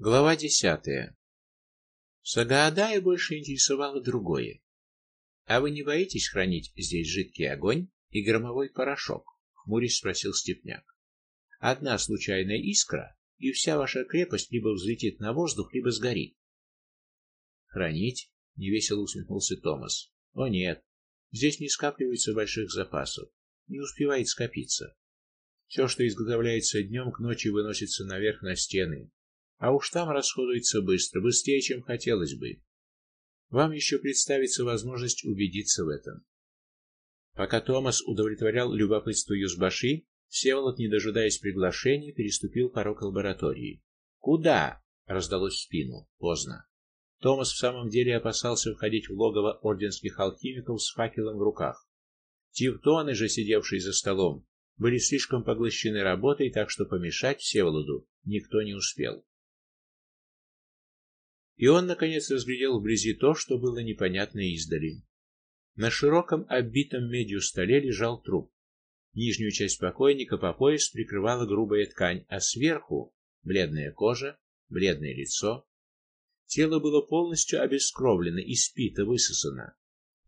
Глава десятая. Сагаадая больше интересовало другое. А вы не боитесь хранить здесь жидкий огонь и громовой порошок? хмурясь спросил Степняк. Одна случайная искра, и вся ваша крепость либо взлетит на воздух, либо сгорит. Хранить? невесело усмехнулся Томас. О нет. Здесь не скапливается больших запасов, не успевает скопиться. Все, что изготовляется днем, к ночи выносится наверх на стены, а уж там расходуется быстро, быстрее, чем хотелось бы. Вам еще представится возможность убедиться в этом. Пока Томас удовлетворял любопытство Юзбаши, Всеволод, не дожидаясь приглашения, переступил порог лаборатории. "Куда?" раздалось в спину. Поздно. Томас в самом деле опасался входить в логово орденских алхимиков с факелом в руках. Тевтоны же, сидевшие за столом, были слишком поглощены работой, так что помешать Всеволоду никто не успел. И он наконец разглядел вблизи то, что было непонятно издали. На широком оббитом медью столе лежал труп. Нижнюю часть покойника по пояс прикрывала грубая ткань, а сверху бледная кожа, бледное лицо. Тело было полностью обескровлено, испито, высосано.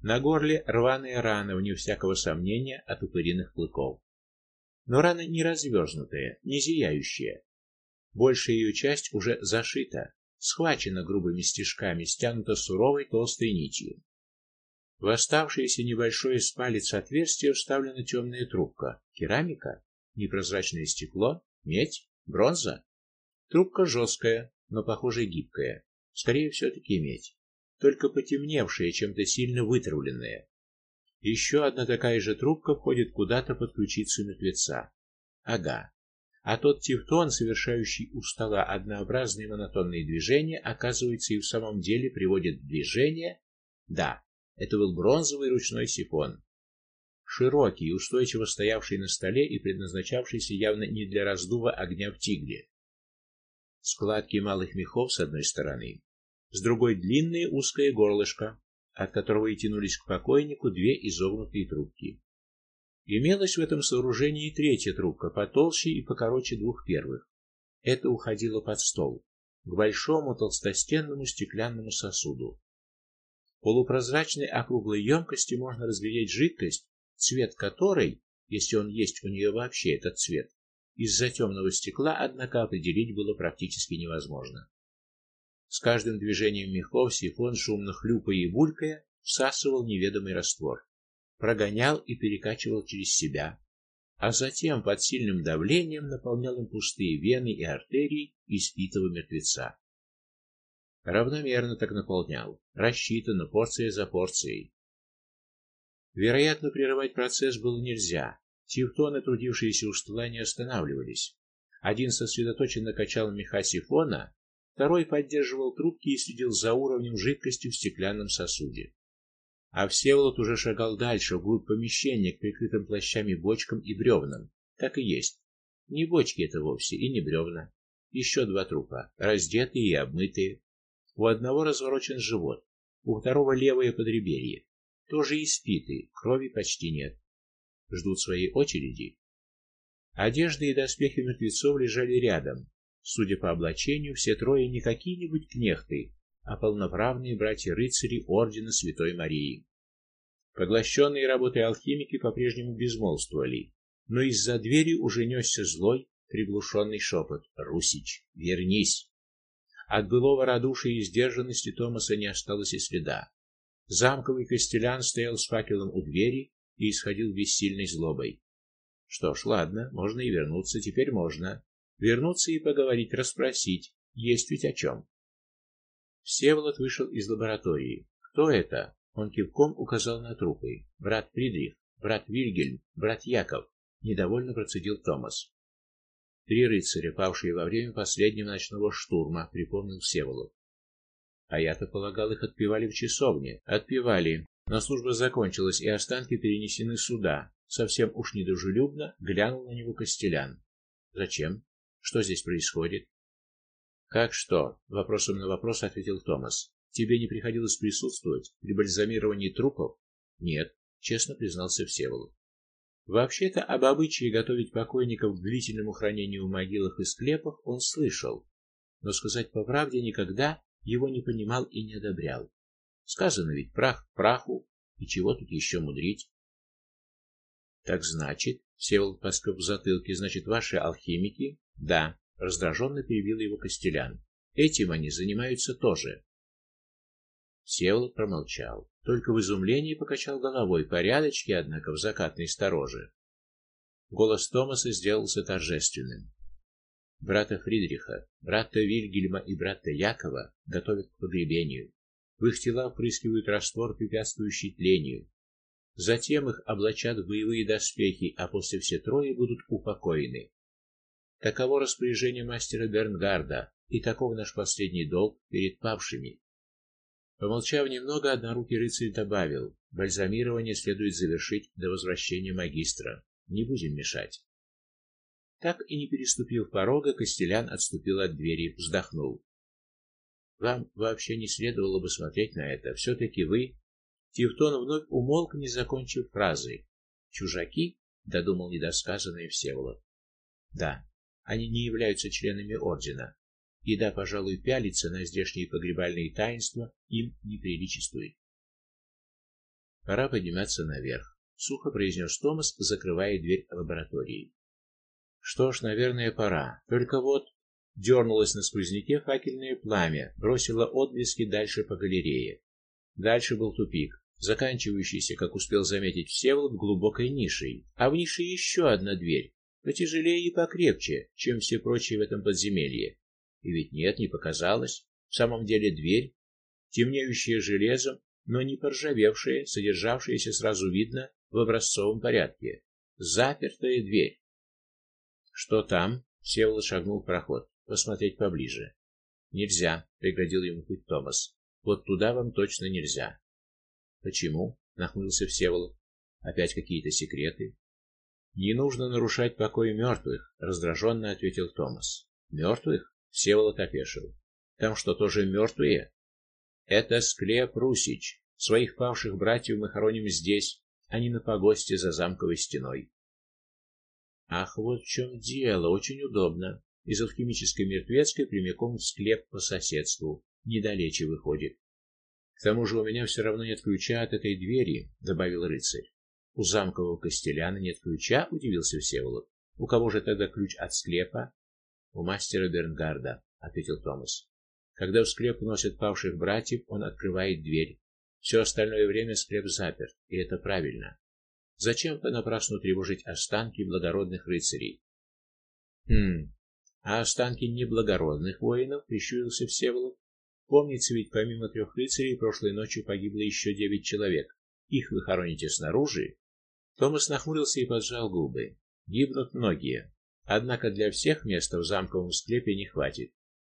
На горле рваная рана, вне всякого сомнения, от упыриных клыков. Но рана не разверзнутая, не зияющая. Большая ее часть уже зашита, схвачена грубыми стежками, стянута суровой толстой нитью. В оставшееся небольшое с палец отверстие вставлена темная трубка. Керамика, непрозрачное стекло, медь, бронза. Трубка жесткая, но, похоже, гибкая. Скорее все-таки медь, только потемневшая, чем-то сильно вытравленная. Еще одна такая же трубка входит куда-то под ключицу мертвеца. Ага. А тот тевтон, совершающий у стола однообразные монотонные движения, оказывается и в самом деле приводит в движение. Да, это был бронзовый ручной сифон. Широкий, устойчиво стоявший на столе и предназначавшийся явно не для раздува огня в тигре. Складки малых мехов с одной стороны, с другой длинное узкое горлышко, от которого и тянулись к покойнику две изогнутые трубки. Имелась в этом сооружении третья трубка, потолще и покороче двух первых. Это уходило под стол, к большому толстостенному стеклянному сосуду. В полупрозрачной округлой емкости можно разглядеть жидкость, цвет которой, если он есть у нее вообще этот цвет, из-за темного стекла, однако, определить было практически невозможно. С каждым движением мехов сифон, шумно хлюпая и булькая, всасывал неведомый раствор прогонял и перекачивал через себя, а затем под сильным давлением наполнял им пустые вены и артерии испитого мертвеца. Равномерно так наполнял, рассчитанно порция за порцией. Вероятно, прерывать процесс было нельзя. Тевтоны, трудившиеся у стола, не останавливались. Один сосредоточенно качал меха сифона, второй поддерживал трубки и следил за уровнем жидкости в стеклянном сосуде. А Всеволод уже шагал дальше, вглубь помещения, к прикрытым плащами бочкам и бревнам. Так и есть. Не бочки это вовсе и не бревна. Еще два трупа, раздетые и обмытые. У одного разворочен живот, у второго левое подреберье. Тоже испитые, крови почти нет. Ждут своей очереди. Одежды и доспехи мертвецов лежали рядом. Судя по облачению, все трое не какие-нибудь кнехты, а полноправные братья-рыцари ордена Святой Марии. Поглощенные работой алхимики по-прежнему безмолвствовали, но из-за двери уже несся злой, приглушенный шепот: "Русич, вернись!" От былого радушия и сдержанности Томаса не осталось и следа. Замковый костелян стоял с факелом у двери и исходил бессильной злобой. Что ж, ладно, можно и вернуться, теперь можно. Вернуться и поговорить, расспросить, есть ведь о чем. Всеволод вышел из лаборатории. Кто это? Он кивком указал на трупы. Брат Фридрих, брат Вильгельм, брат Яков, недовольно процедил Томас. Три рыцаря, павшие во время последнего ночного штурма, припомнил Всеволод. А я-то полагал, их отпевали в часовне. Отпевали, но служба закончилась, и останки перенесены сюда. Совсем уж недружелюбно глянул на него Костелян. Зачем? Что здесь происходит? Как что? вопросом на вопрос ответил Томас. Тебе не приходилось присутствовать при бальзамировании трупов? Нет, честно признался Всеволод. Вообще-то об обычае готовить покойников к длительному хранению в могилах и склепах он слышал. но сказать по правде никогда его не понимал и не одобрял. Сказано ведь прах праху, и чего тут еще мудрить? Так значит, Всеволод поскреб в затылке, значит, ваши алхимики? Да, раздраженно перебил его Костелян. Этим они занимаются тоже. Всеволод промолчал, только в изумлении покачал головой, порядочки, однако, в закатной стороже. Голос Томаса сделался торжественным. Брата Фридриха, брата Вильгельма и брата Якова готовят к погребению. В их тела впрыскивают раствор, препятствующий тлению. Затем их облачат в боевые доспехи, а после все трое будут упокоены. Таково распоряжение мастера Бернгарда, и таков наш последний долг перед павшими. Помолчав немного, однорукий рыцарь добавил: "Бальзамирование следует завершить до возвращения магистра. Не будем мешать". Так и не переступив порога, Костелян отступил от двери, вздохнул. Вам вообще не следовало бы смотреть на это. все таки вы Тевтон вновь умолк, не закончив фразы. Чужаки, додумал недосказанное Всеволод. Да, они не являются членами ордена. И да, пожалуй, пялиться на здешние погребальные таинства им не приличествует. Пора подниматься наверх, сухо произнес Томас, закрывая дверь лаборатории. Что ж, наверное, пора. Только вот дернулось на сквозняке факельное пламя, бросило отблески дальше по галерее. Дальше был тупик, заканчивающийся, как успел заметить Всеволод, глубокой нишей, а в нише еще одна дверь, потяжелее и покрепче, чем все прочие в этом подземелье. И ведь нет, не показалось. В самом деле дверь, темнеющая железом, но не поржавевшая, содержавшаяся сразу видно в образцовом порядке. Запертая дверь. Что там? Всеволод шагнул в проход, посмотреть поближе. Нельзя, преградил ему путь Томас. Вот туда вам точно нельзя. Почему? нахмурился Всеволод. Опять какие-то секреты? Не нужно нарушать покой мертвых», — раздраженно ответил Томас. «Мертвых?» Всеволод опешил. Там что, тоже мертвые?» Это склеп Русич. Своих павших братьев мы хороним здесь, а не на погосте за замковой стеной. Ах, вот в чем дело, очень удобно. Из алхимической мертвецкой прямиком в склеп по соседству, недалече выходит. К тому же у меня все равно нет ключа от этой двери, добавил рыцарь. У замкового костеляна нет ключа, удивился Всеволод. У кого же тогда ключ от склепа? У мастера Бернгарда, ответил Томас. Когда в склеп носят павших братьев, он открывает дверь. Все остальное время склеп заперт, и это правильно. Зачем понапрасну тревожить останки благородных рыцарей? Хм. А останки неблагородных воинов, прищурился Всеволод. Помнится ведь помимо трех рыцарей прошлой ночью погибло еще девять человек. Их вы хороните снаружи? Томас нахмурился и поджал губы. Гибнут многие. Однако для всех места в замковом склепе не хватит.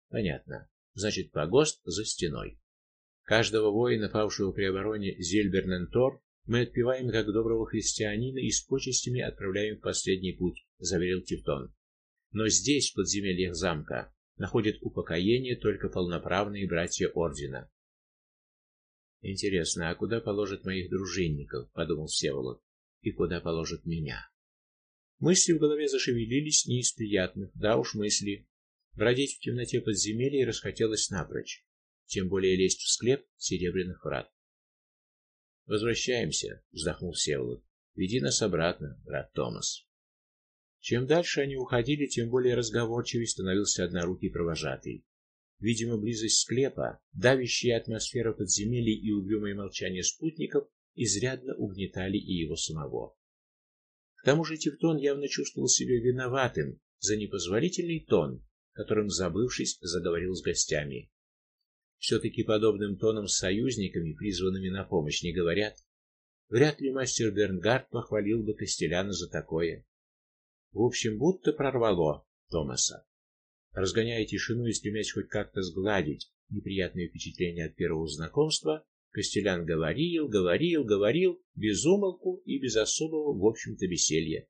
Понятно. Значит, погост за стеной. Каждого воина, павшего при обороне Зильбернентор, мы отпеваем как доброго христианина и с почестями отправляем в последний путь, заверил Тевтон. Но здесь, в подземельях замка, находят упокоение только полноправные братья ордена. Интересно, а куда положат моих дружинников, подумал Всеволод. И куда положат меня? Мысли в голове зашевелились не из приятных, да уж мысли. Бродить в темноте подземелья расхотелось напрочь, тем более лезть в склеп серебряных врат. Возвращаемся, вздохнул Всеволод. Веди нас обратно, брат Томас. Чем дальше они уходили, тем более разговорчивее становился однорукий провожатый. Видимо, близость склепа, давящая атмосфера подземелья и угрюмое молчание спутников изрядно угнетали и его самого. К тому же Тевтон явно чувствовал себя виноватым за непозволительный тон, которым, забывшись, заговорил с гостями. все таки подобным тоном с союзниками, призванными на помощь, не говорят. Вряд ли мастер Бернгард похвалил бы Костеляна за такое. В общем, будто прорвало Томаса. Разгоняя тишину и стремясь хоть как-то сгладить неприятные впечатления от первого знакомства, Костелян говорил, говорил, говорил, без умолку и без особого, в общем-то, веселья.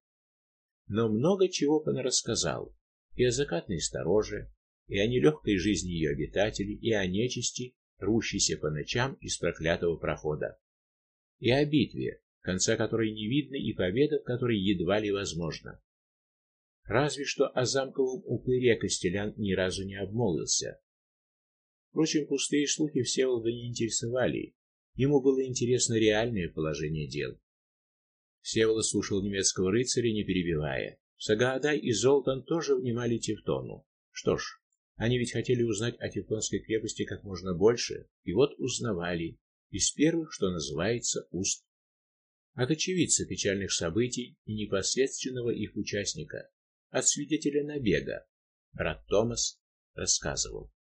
Но много чего рассказал и о закатной стороже, и о нелегкой жизни ее обитателей, и о нечисти, рущейся по ночам из проклятого прохода, и о битве, конца которой не видно и победа в которой едва ли возможна. Разве что о замковом упыре Костелян ни разу не обмолвился. Впрочем, пустые слухи Всеволода не интересовали. Ему было интересно реальное положение дел. Всеволод слушал немецкого рыцаря, не перебивая. Сагаадай и Золтан тоже внимали Тевтону. Что ж, они ведь хотели узнать о Тевтонской крепости как можно больше, и вот узнавали из первых, что называется, уст. От очевидца печальных событий и непосредственного их участника, от свидетеля набега, брат Томас рассказывал.